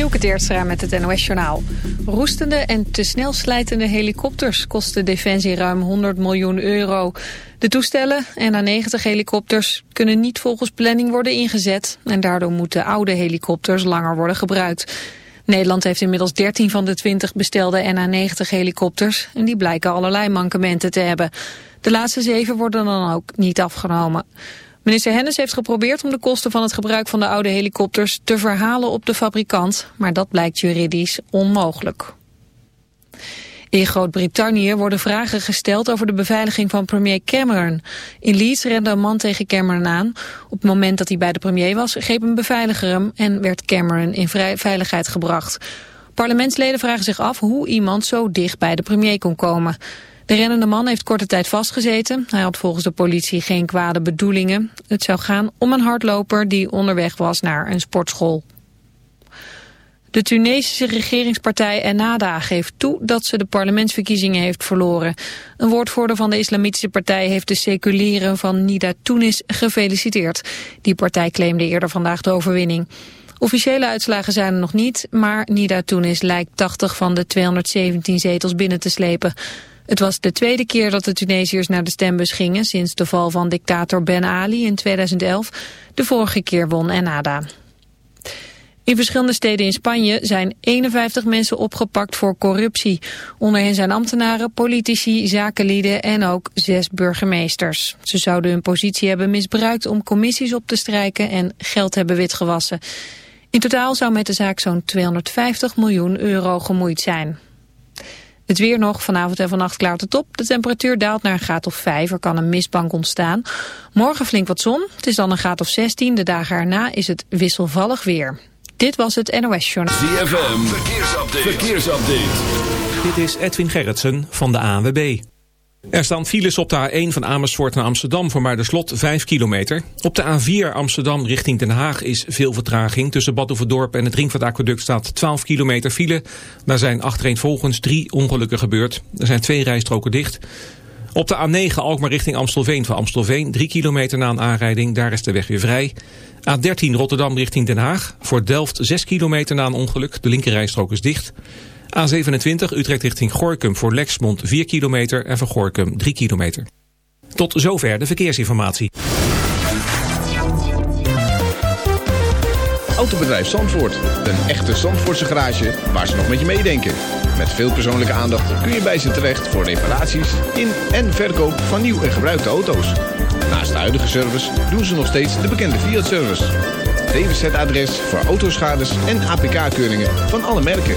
Dielke Teertstra met het NOS-journaal. Roestende en te snel slijtende helikopters kosten Defensie ruim 100 miljoen euro. De toestellen, NH-90-helikopters, kunnen niet volgens planning worden ingezet... en daardoor moeten oude helikopters langer worden gebruikt. Nederland heeft inmiddels 13 van de 20 bestelde NH-90-helikopters... en die blijken allerlei mankementen te hebben. De laatste zeven worden dan ook niet afgenomen. Minister Hennis heeft geprobeerd om de kosten van het gebruik van de oude helikopters te verhalen op de fabrikant, maar dat blijkt juridisch onmogelijk. In Groot-Brittannië worden vragen gesteld over de beveiliging van premier Cameron. In Leeds rende een man tegen Cameron aan. Op het moment dat hij bij de premier was, greep een beveiliger hem en werd Cameron in veiligheid gebracht. Parlementsleden vragen zich af hoe iemand zo dicht bij de premier kon komen. De rennende man heeft korte tijd vastgezeten. Hij had volgens de politie geen kwade bedoelingen. Het zou gaan om een hardloper die onderweg was naar een sportschool. De Tunesische regeringspartij Ennahda geeft toe dat ze de parlementsverkiezingen heeft verloren. Een woordvoerder van de islamitische partij heeft de seculieren van Nida Tunis gefeliciteerd. Die partij claimde eerder vandaag de overwinning. Officiële uitslagen zijn er nog niet, maar Nida Tunis lijkt 80 van de 217 zetels binnen te slepen. Het was de tweede keer dat de Tunesiërs naar de stembus gingen sinds de val van dictator Ben Ali in 2011. De vorige keer won Ennada. In verschillende steden in Spanje zijn 51 mensen opgepakt voor corruptie. Onder hen zijn ambtenaren, politici, zakenlieden en ook zes burgemeesters. Ze zouden hun positie hebben misbruikt om commissies op te strijken en geld hebben witgewassen. In totaal zou met de zaak zo'n 250 miljoen euro gemoeid zijn. Het weer nog, vanavond en vannacht klaart het op. De temperatuur daalt naar een graad of 5, er kan een mistbank ontstaan. Morgen flink wat zon, het is dan een graad of 16. De dagen erna is het wisselvallig weer. Dit was het NOS Journal. ZFM, verkeersupdate. verkeersupdate. Dit is Edwin Gerritsen van de ANWB. Er staan files op de A1 van Amersfoort naar Amsterdam voor slot 5 kilometer. Op de A4 Amsterdam richting Den Haag is veel vertraging. Tussen Badhoevedorp en het Ringvaartaqueduct staat 12 kilometer file. Daar zijn achtereenvolgens drie ongelukken gebeurd. Er zijn twee rijstroken dicht. Op de A9 Alkmaar richting Amstelveen voor Amstelveen 3 kilometer na een aanrijding. Daar is de weg weer vrij. A13 Rotterdam richting Den Haag. Voor Delft 6 kilometer na een ongeluk. De linkerrijstrook is dicht. A27 Utrecht richting Gorkum voor Lexmond 4 kilometer en voor Gorkum 3 kilometer. Tot zover de verkeersinformatie. Autobedrijf Zandvoort. Een echte Zandvoortse garage waar ze nog met je meedenken. Met veel persoonlijke aandacht kun je bij ze terecht voor reparaties in en verkoop van nieuw en gebruikte auto's. Naast de huidige service doen ze nog steeds de bekende Fiat-service. DWZ-adres voor autoschades en APK-keuringen van alle merken.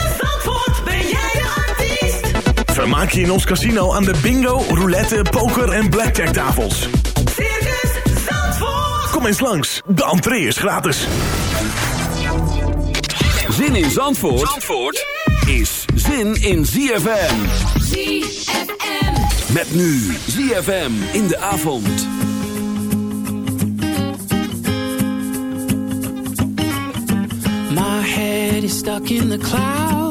Vermaak je in ons casino aan de bingo, roulette, poker en blackjack tafels. Circus Zandvoort. Kom eens langs, de entree is gratis. Zin in Zandvoort, Zandvoort is zin in ZFM. ZFM. Met nu ZFM in de avond. My head is stuck in the clouds.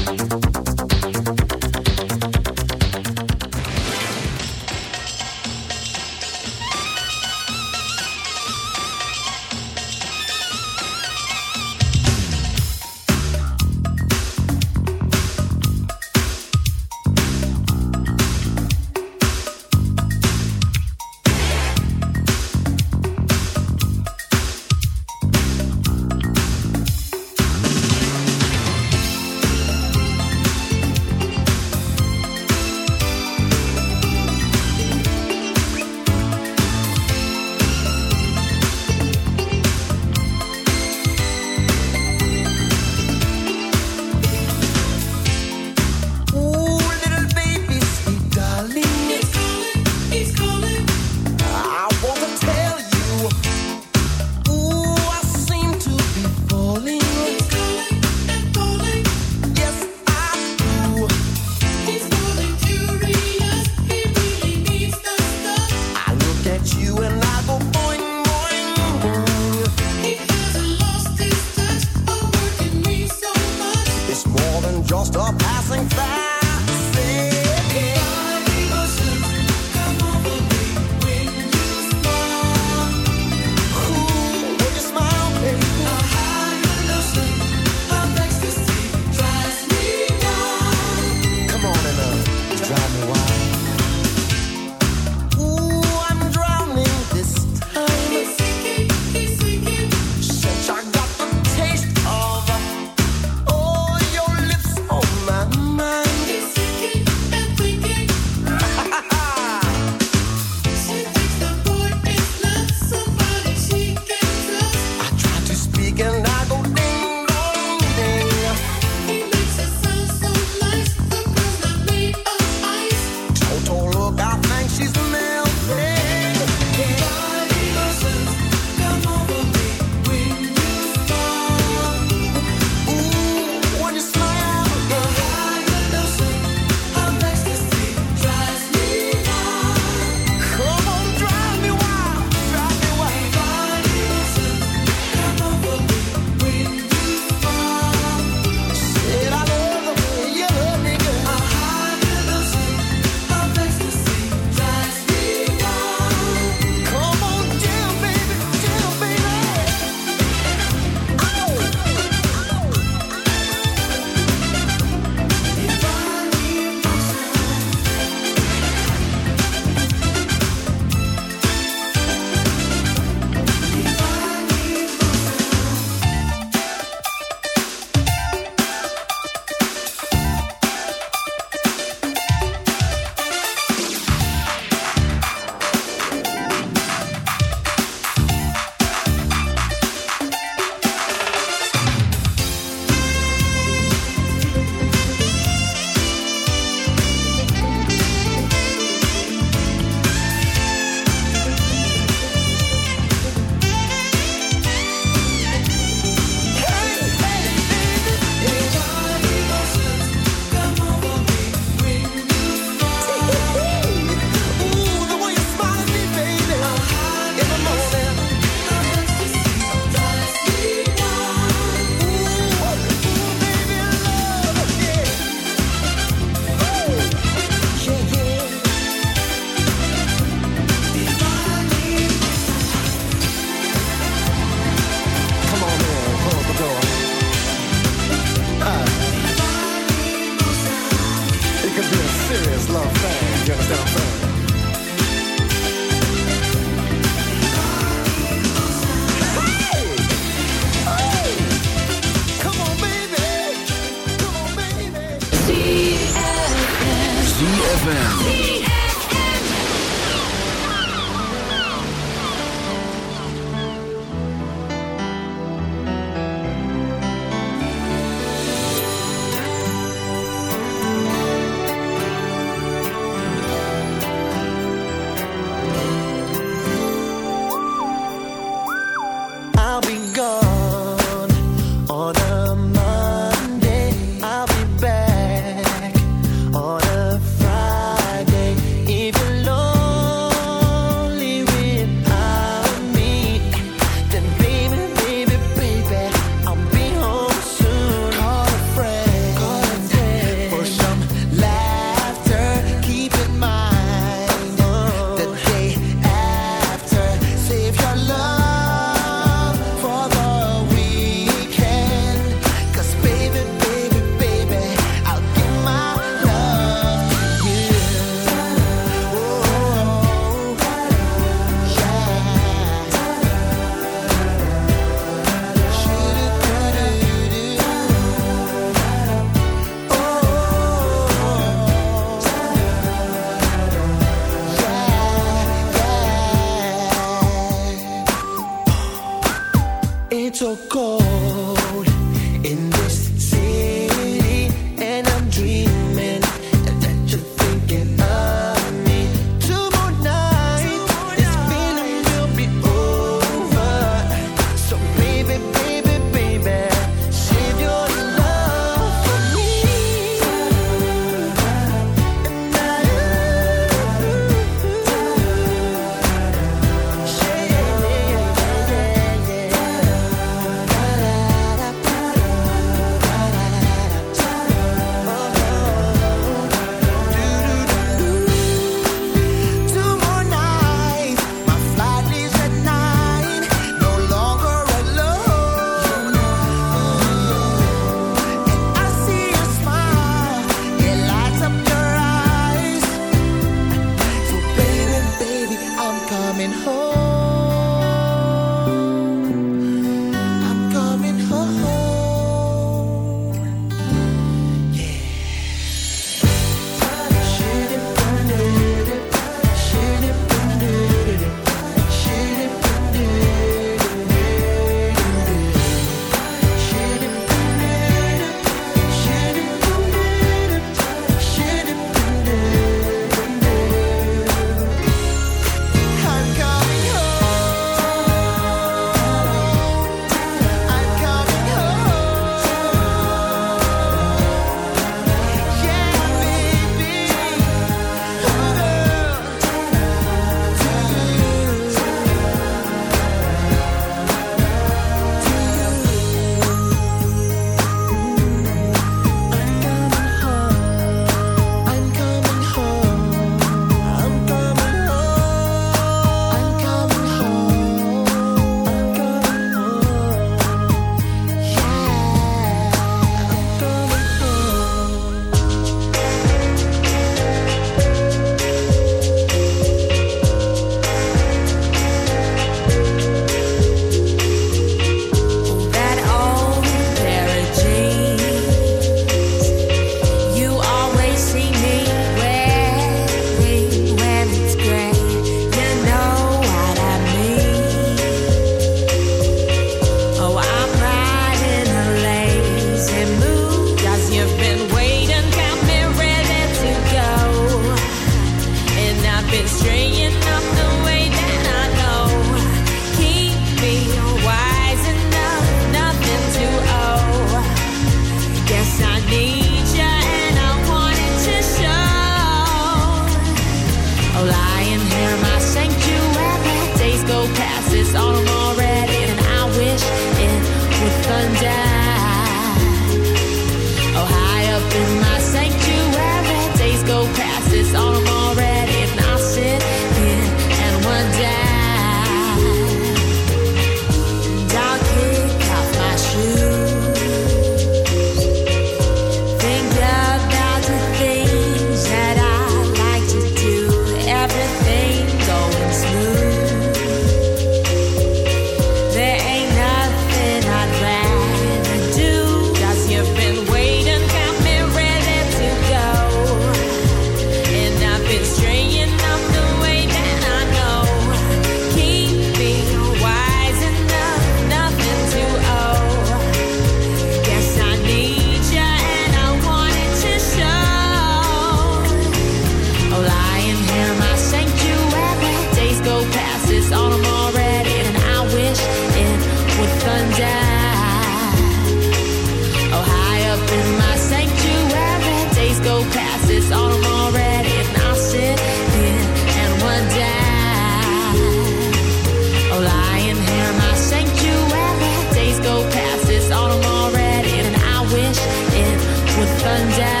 with thunder.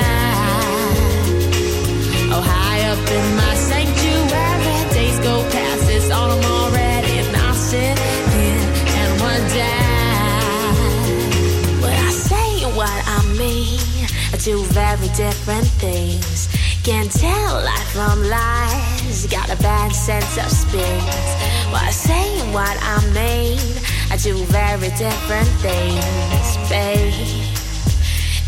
Oh, high up in my sanctuary, days go past, it's autumn already, and I sit here and wonder what I say and what I mean are two very different things. Can't tell life from lies, got a bad sense of spins. What I say and what I mean are two very different things, babe.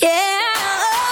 Yeah.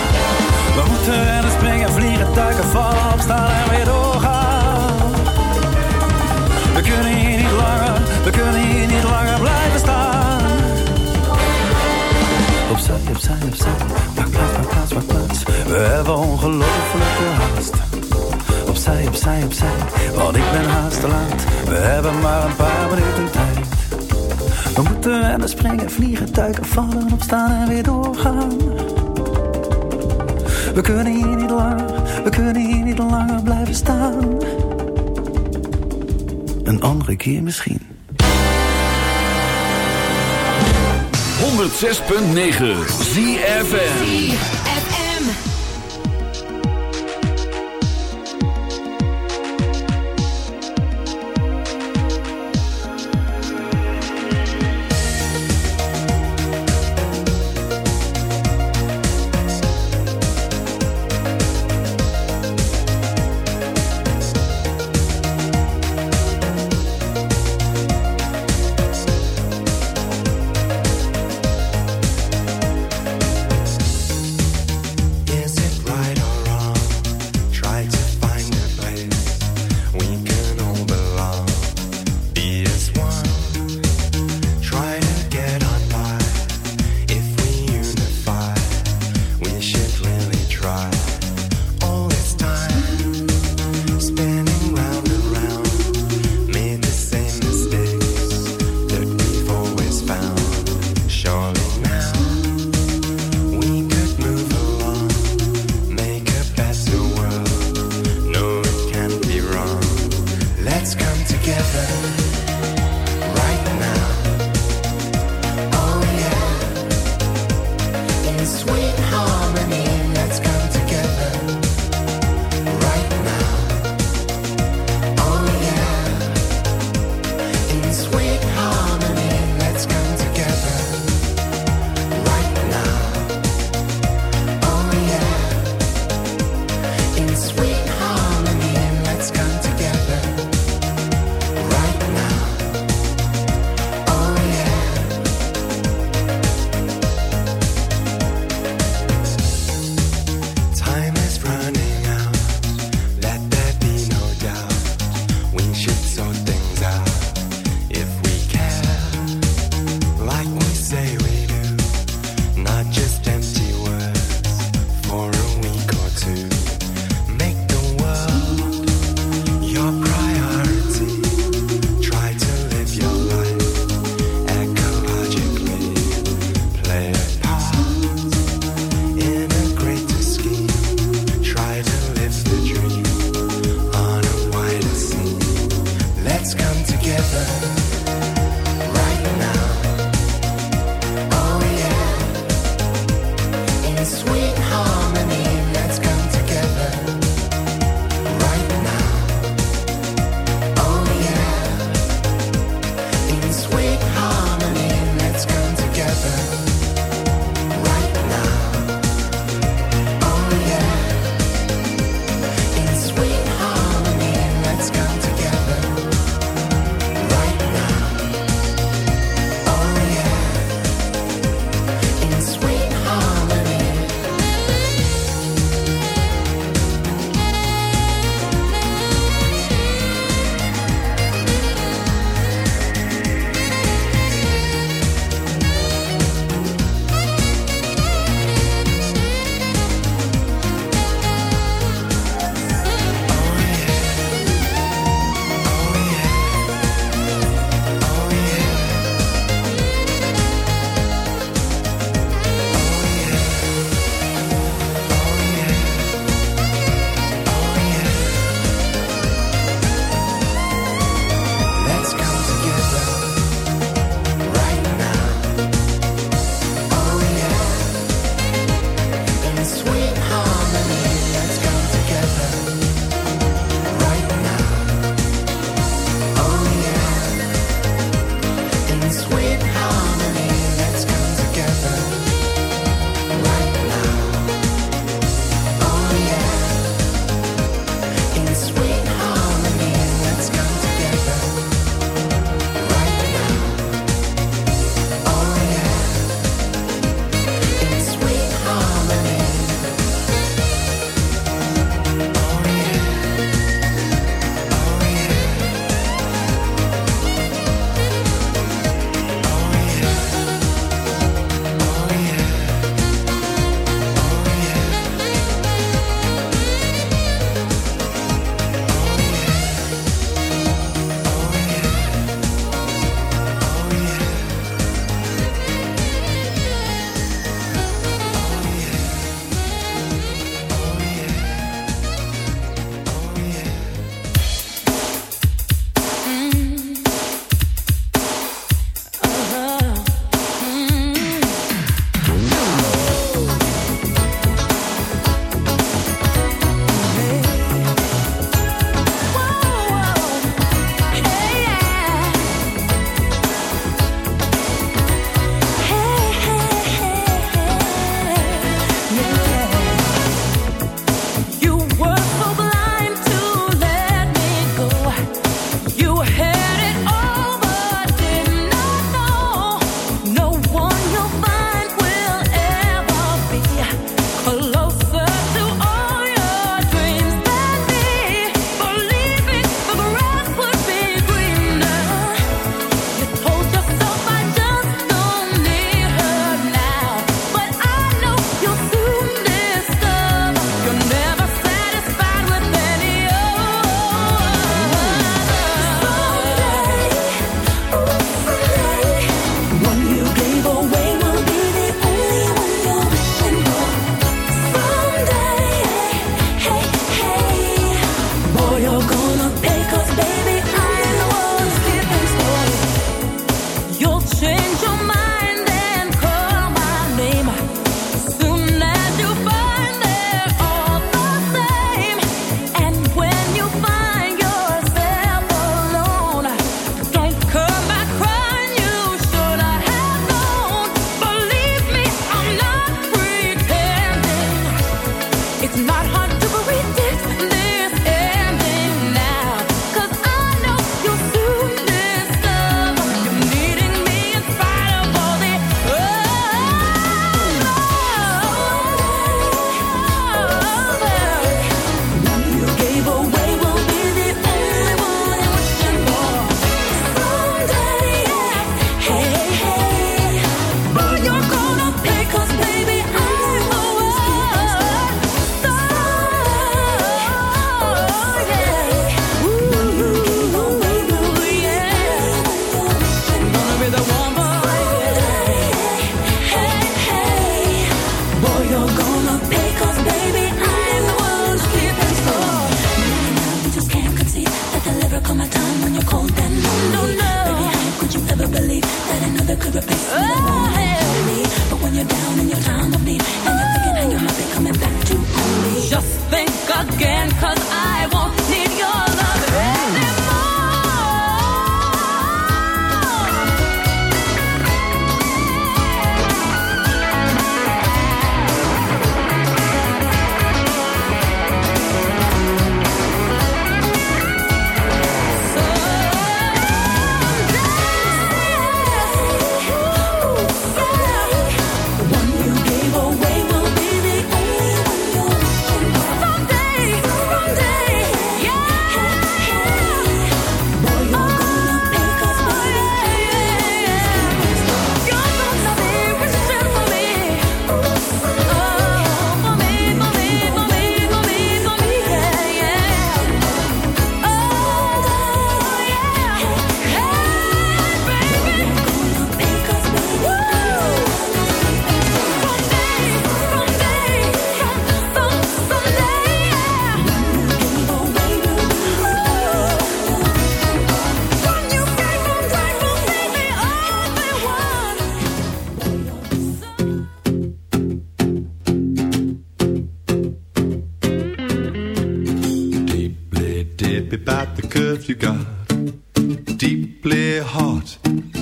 We moeten rennen, springen, vliegen, duiken, vallen, opstaan en weer doorgaan. We kunnen hier niet langer, we kunnen hier niet langer blijven staan. Opzij, opzij, opzij, maak plaats, maak plaats, maak plaats. We hebben ongelofelijke haast. Opzij, opzij, opzij, want ik ben haast te laat. We hebben maar een paar minuten tijd. We moeten rennen, springen, vliegen, duiken, vallen, opstaan en weer doorgaan. We kunnen hier niet langer, we kunnen hier niet langer blijven staan. Een andere keer misschien. 106.9 ZFM. you got. Deeply hot,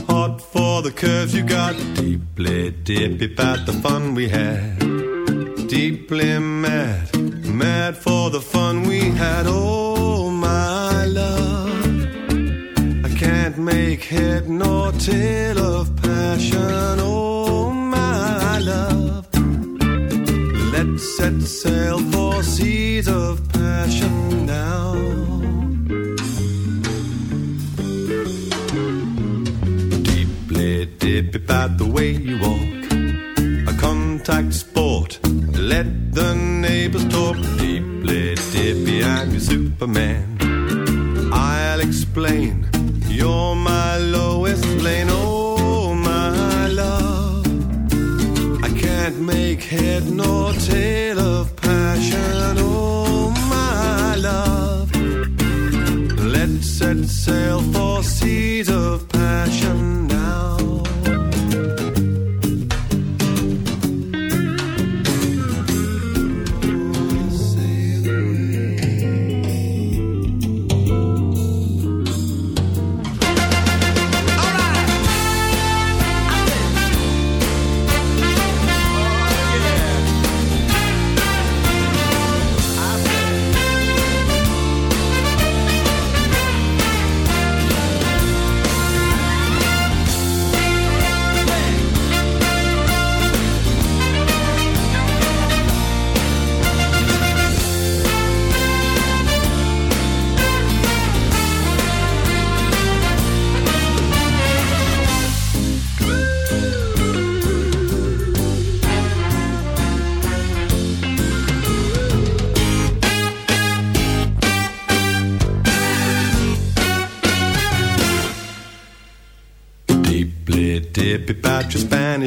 hot for the curves you got. Deeply dippy about the fun we had. Deeply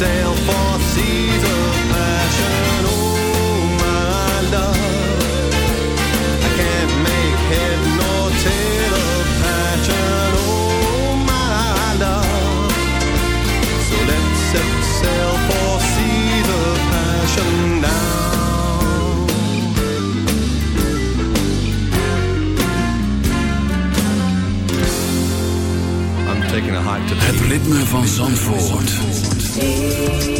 sail for seas of passion. Oh, my love, I can't make head nor tail of passion. Oh, my love, so let's set sail for seas of passion now. Het ritme van Zandvoort. You.